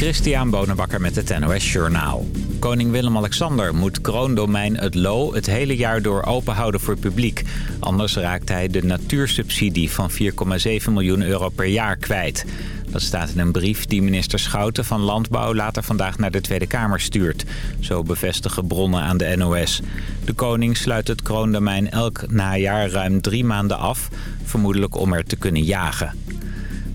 Christian Bonenbakker met het NOS Journaal. Koning Willem-Alexander moet kroondomein Het Loo het hele jaar door open houden voor publiek. Anders raakt hij de natuursubsidie van 4,7 miljoen euro per jaar kwijt. Dat staat in een brief die minister Schouten van Landbouw later vandaag naar de Tweede Kamer stuurt. Zo bevestigen bronnen aan de NOS. De koning sluit het kroondomein elk najaar ruim drie maanden af, vermoedelijk om er te kunnen jagen.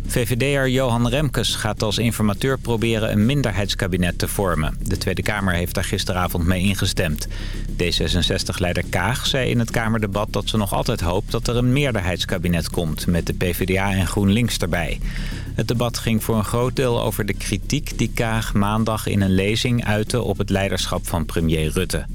VVD'er Johan Remkes gaat als informateur proberen een minderheidskabinet te vormen. De Tweede Kamer heeft daar gisteravond mee ingestemd. D66-leider Kaag zei in het Kamerdebat dat ze nog altijd hoopt dat er een meerderheidskabinet komt... met de PvdA en GroenLinks erbij. Het debat ging voor een groot deel over de kritiek die Kaag maandag in een lezing uitte op het leiderschap van premier Rutte.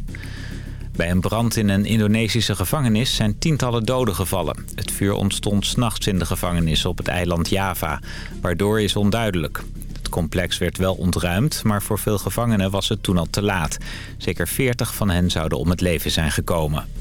Bij een brand in een Indonesische gevangenis zijn tientallen doden gevallen. Het vuur ontstond s'nachts in de gevangenis op het eiland Java. Waardoor is onduidelijk. Het complex werd wel ontruimd, maar voor veel gevangenen was het toen al te laat. Zeker 40 van hen zouden om het leven zijn gekomen.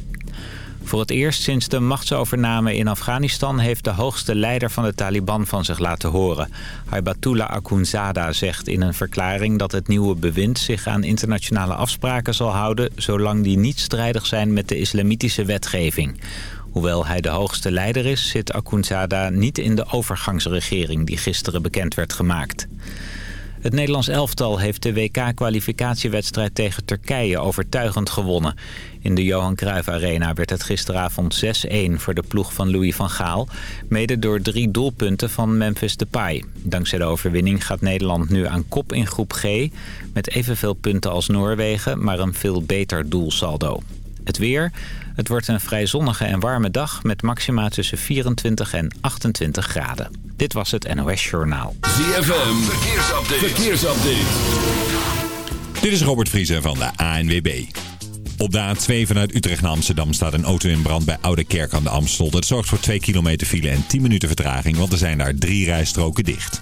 Voor het eerst sinds de machtsovername in Afghanistan... heeft de hoogste leider van de Taliban van zich laten horen. Haibatullah Akhundzada zegt in een verklaring... dat het nieuwe bewind zich aan internationale afspraken zal houden... zolang die niet strijdig zijn met de islamitische wetgeving. Hoewel hij de hoogste leider is, zit Akhundzada niet in de overgangsregering... die gisteren bekend werd gemaakt. Het Nederlands elftal heeft de WK-kwalificatiewedstrijd tegen Turkije overtuigend gewonnen. In de Johan Cruijff Arena werd het gisteravond 6-1 voor de ploeg van Louis van Gaal. Mede door drie doelpunten van Memphis Depay. Dankzij de overwinning gaat Nederland nu aan kop in groep G... met evenveel punten als Noorwegen, maar een veel beter doelsaldo. Het weer... Het wordt een vrij zonnige en warme dag met maxima tussen 24 en 28 graden. Dit was het NOS Journaal. ZFM, verkeersupdate. verkeersupdate. Dit is Robert Vriezen van de ANWB. Op de A2 vanuit Utrecht naar Amsterdam staat een auto in brand bij Oude Kerk aan de Amstel. Dat zorgt voor 2 kilometer file en 10 minuten vertraging, want er zijn daar drie rijstroken dicht.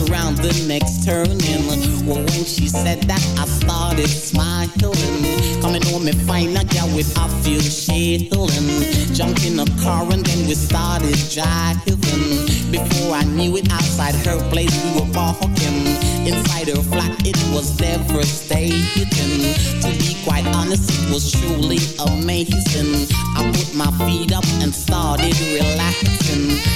around the next turning. Well, when she said that, I started smiling. Coming home and find a girl with a few shilling. Jumped in a car and then we started driving. Before I knew it, outside her place we were walking. Inside her flat, it was devastating. To be quite honest, it was truly amazing. I put my feet up and started relaxing.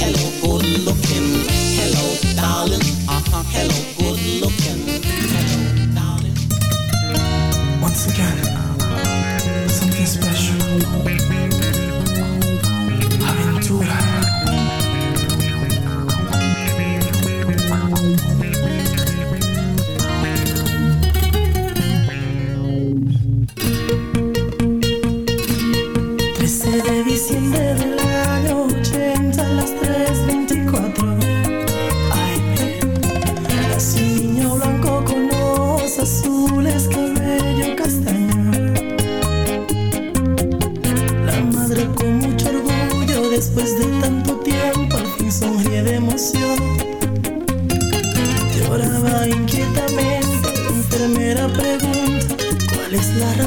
Hello, good looking. Hello, darling. Uh-huh, hello, good looking. Hello, darling. Once again, something special.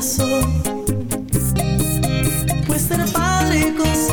corazón, pues ser padre con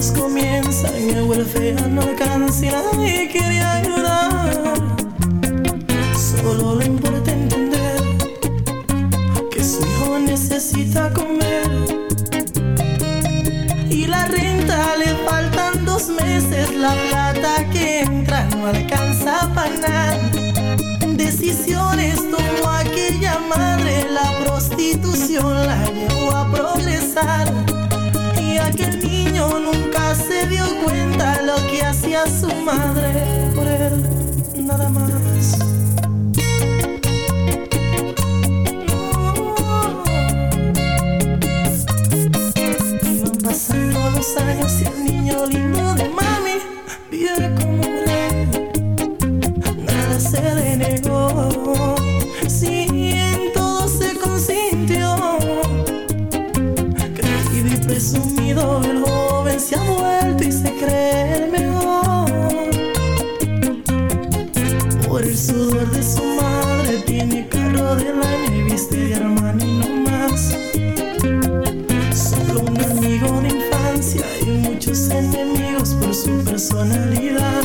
conflictos comienzan y el welfare no alcanza y quiere ayudar. Solo le importa entender que su hijo necesita comer. Y la renta le faltan dos meses, la plata que entra no alcanza para nada decisiones tomó aquella madre, la prostitución la llevó a progresar. Y aquel nunca se dio cuenta lo que hacía su madre por él, nada más. Iban pasando los años y el niño lindo de mami muchos enemigos por su personalidad.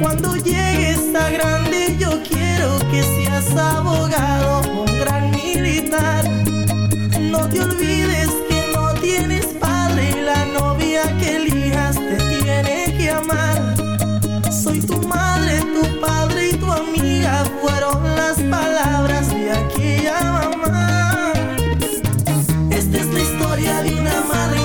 Cuando llegues a grande yo quiero que seas abogado, un gran militar. No te olvides que no tienes padre y la novia que elijas te tiene que amar. Soy tu madre, tu padre y tu amiga fueron las palabras de aquella mamá. Esta es la historia de una madre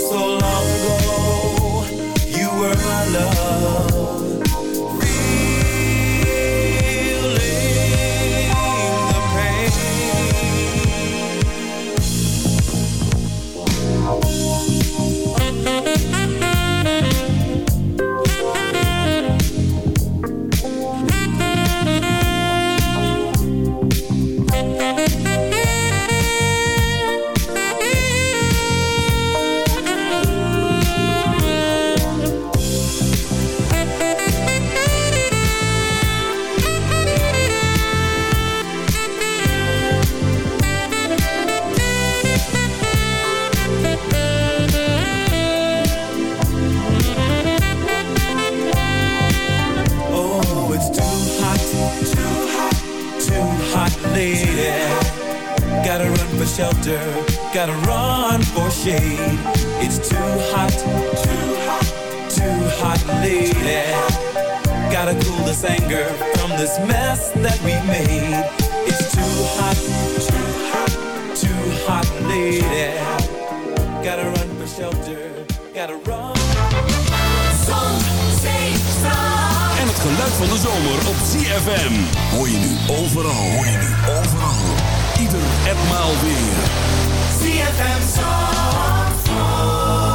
It's too hot, too hot, too hot, lady. Gotta cool this anger from this mess that we made. It's too hot, too hot, too hot, lady. Gotta run for shelter, gotta run. Zon, zee, zon. En het geluid van de zomer op CFM. Hoor je nu overal, hoor je nu overal. Ieder weer. CFM Oh.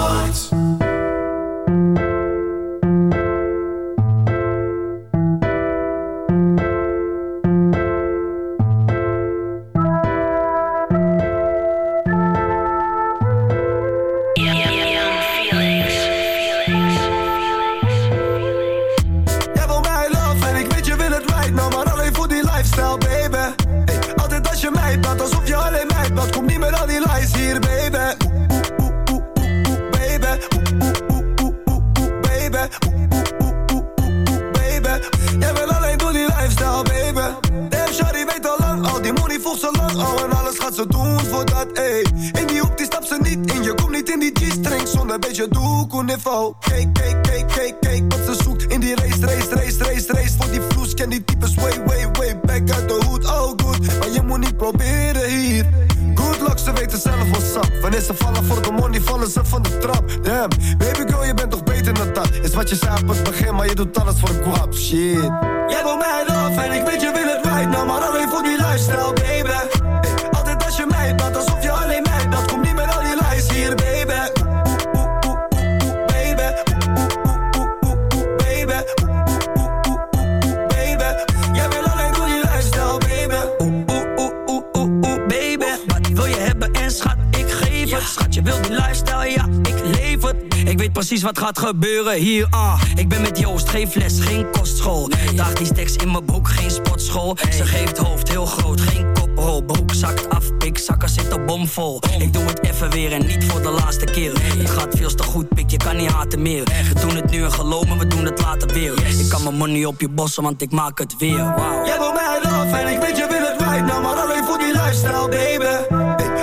Precies wat gaat gebeuren hier, ah. Ik ben met Joost, geen fles, geen kostschool. Daag die steks in mijn broek, geen sportschool. Ze geeft hoofd heel groot, geen koprol. Broek zakt af, pikzakken zitten bomvol. Ik doe het even weer en niet voor de laatste keer. Het gaat veel te goed, pik, je kan niet haten meer. We doen het nu en geloven, we doen het later weer. Ik kan mijn money op je bossen, want ik maak het weer. Wow. Jij wil mij love en ik weet je wil het right now Maar alleen voor die lifestyle, baby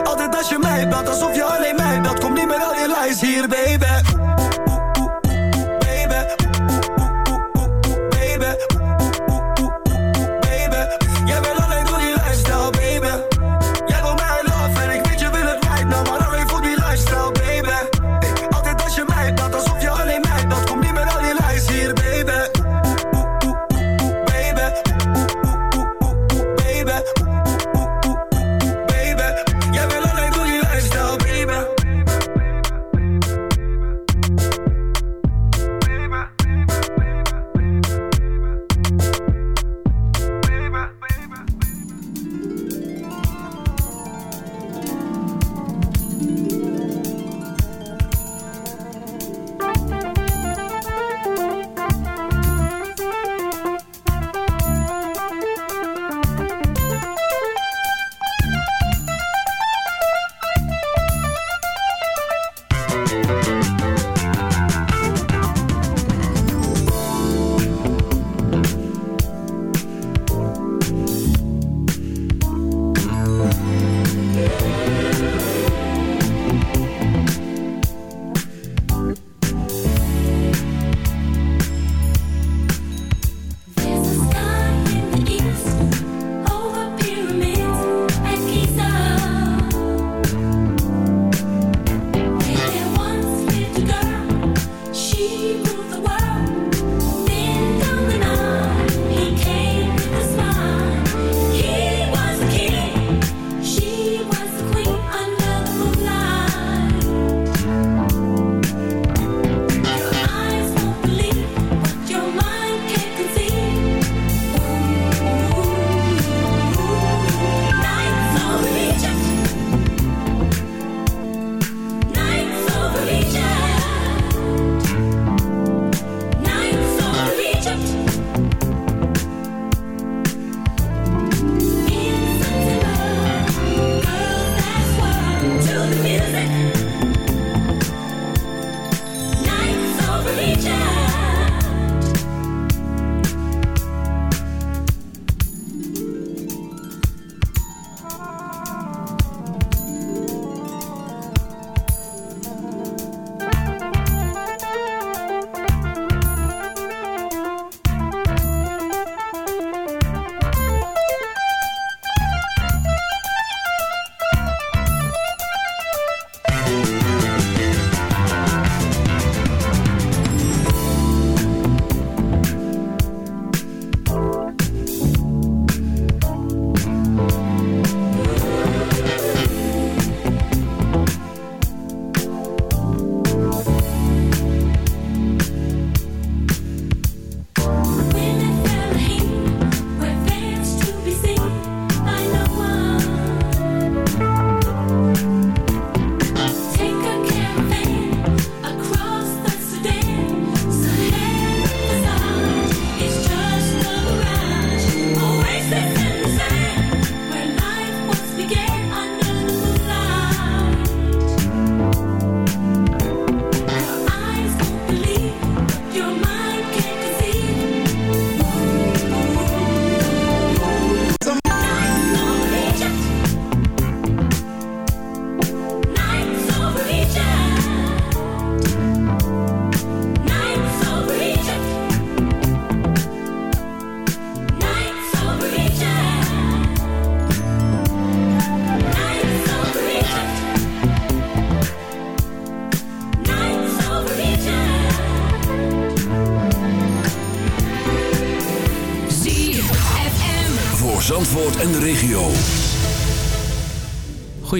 Altijd als je mij belt, alsof je alleen mij belt Kom niet met al je lies hier, Baby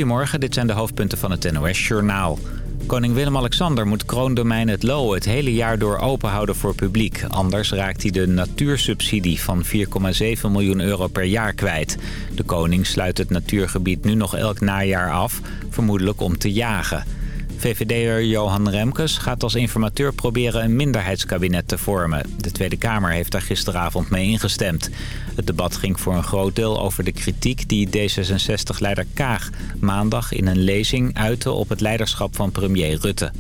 Goedemorgen, dit zijn de hoofdpunten van het NOS-journaal. Koning Willem-Alexander moet kroondomein het Loo het hele jaar door open houden voor publiek. Anders raakt hij de natuursubsidie van 4,7 miljoen euro per jaar kwijt. De koning sluit het natuurgebied nu nog elk najaar af, vermoedelijk om te jagen. VVD'er Johan Remkes gaat als informateur proberen een minderheidskabinet te vormen. De Tweede Kamer heeft daar gisteravond mee ingestemd. Het debat ging voor een groot deel over de kritiek die D66-leider Kaag maandag in een lezing uitte op het leiderschap van premier Rutte.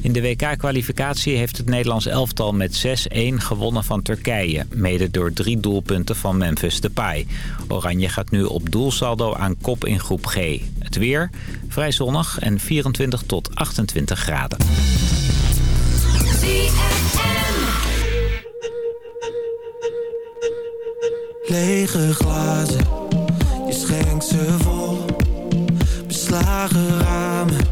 In de WK-kwalificatie heeft het Nederlands elftal met 6-1 gewonnen van Turkije. Mede door drie doelpunten van Memphis Depay. Oranje gaat nu op doelsaldo aan kop in groep G. Het weer vrij zonnig en 24 tot 28 graden. Lege glazen, je schenkt ze vol. Beslagen ramen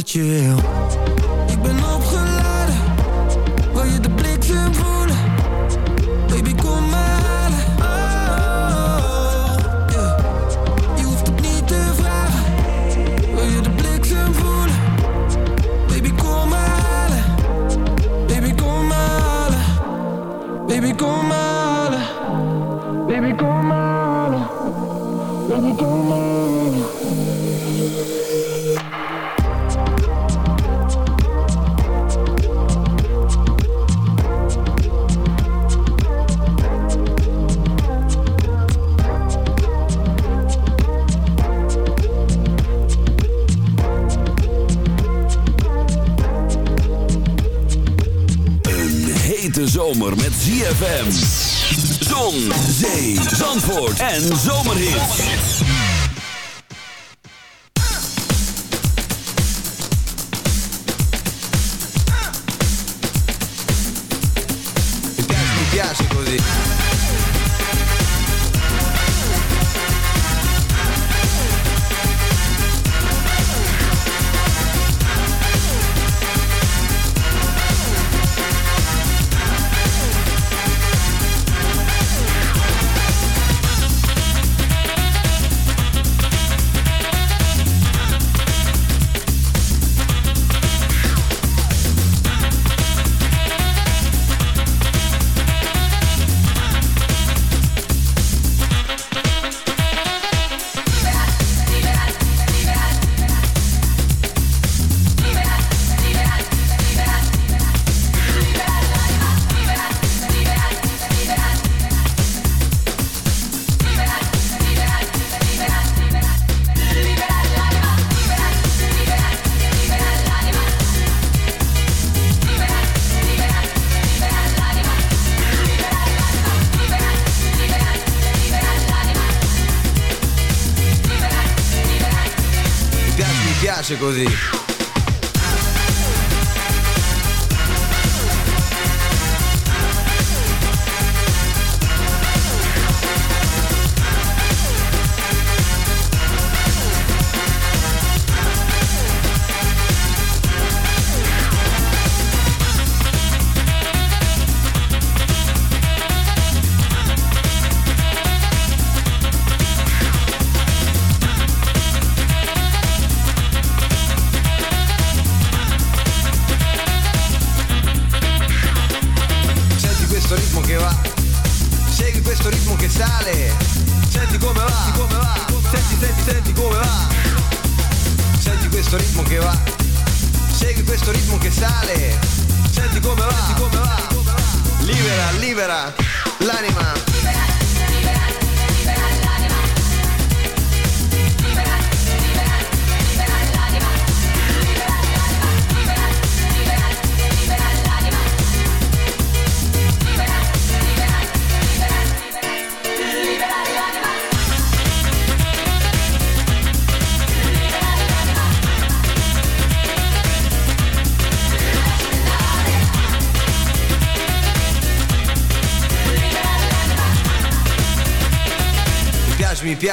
wat je wil. Così.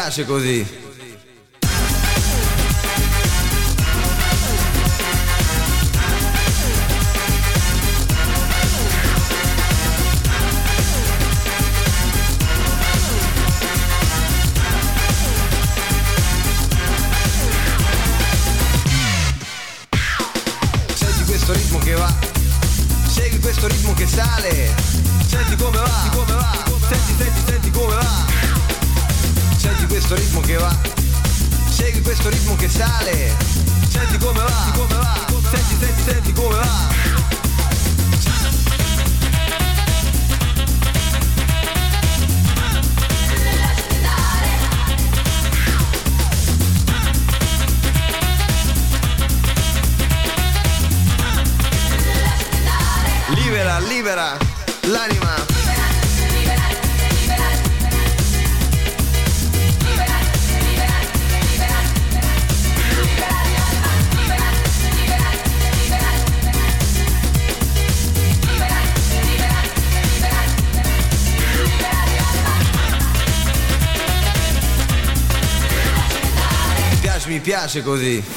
piace così. piace così.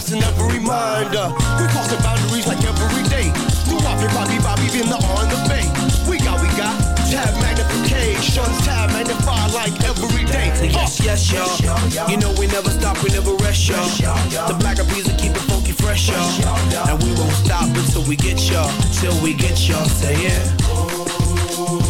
Blessing every mind. Uh, we crossing boundaries like every day. New Bobby, Bobby, Bobby, been the on the bay. We got, we got tab magnification, tab magnify like every day. Say yes, yes, y'all. You know we never stop, we never rest, y'all. The black of peas will keep it funky fresh, y'all. And we won't stop until we get y'all. Till we get y'all. Say yeah.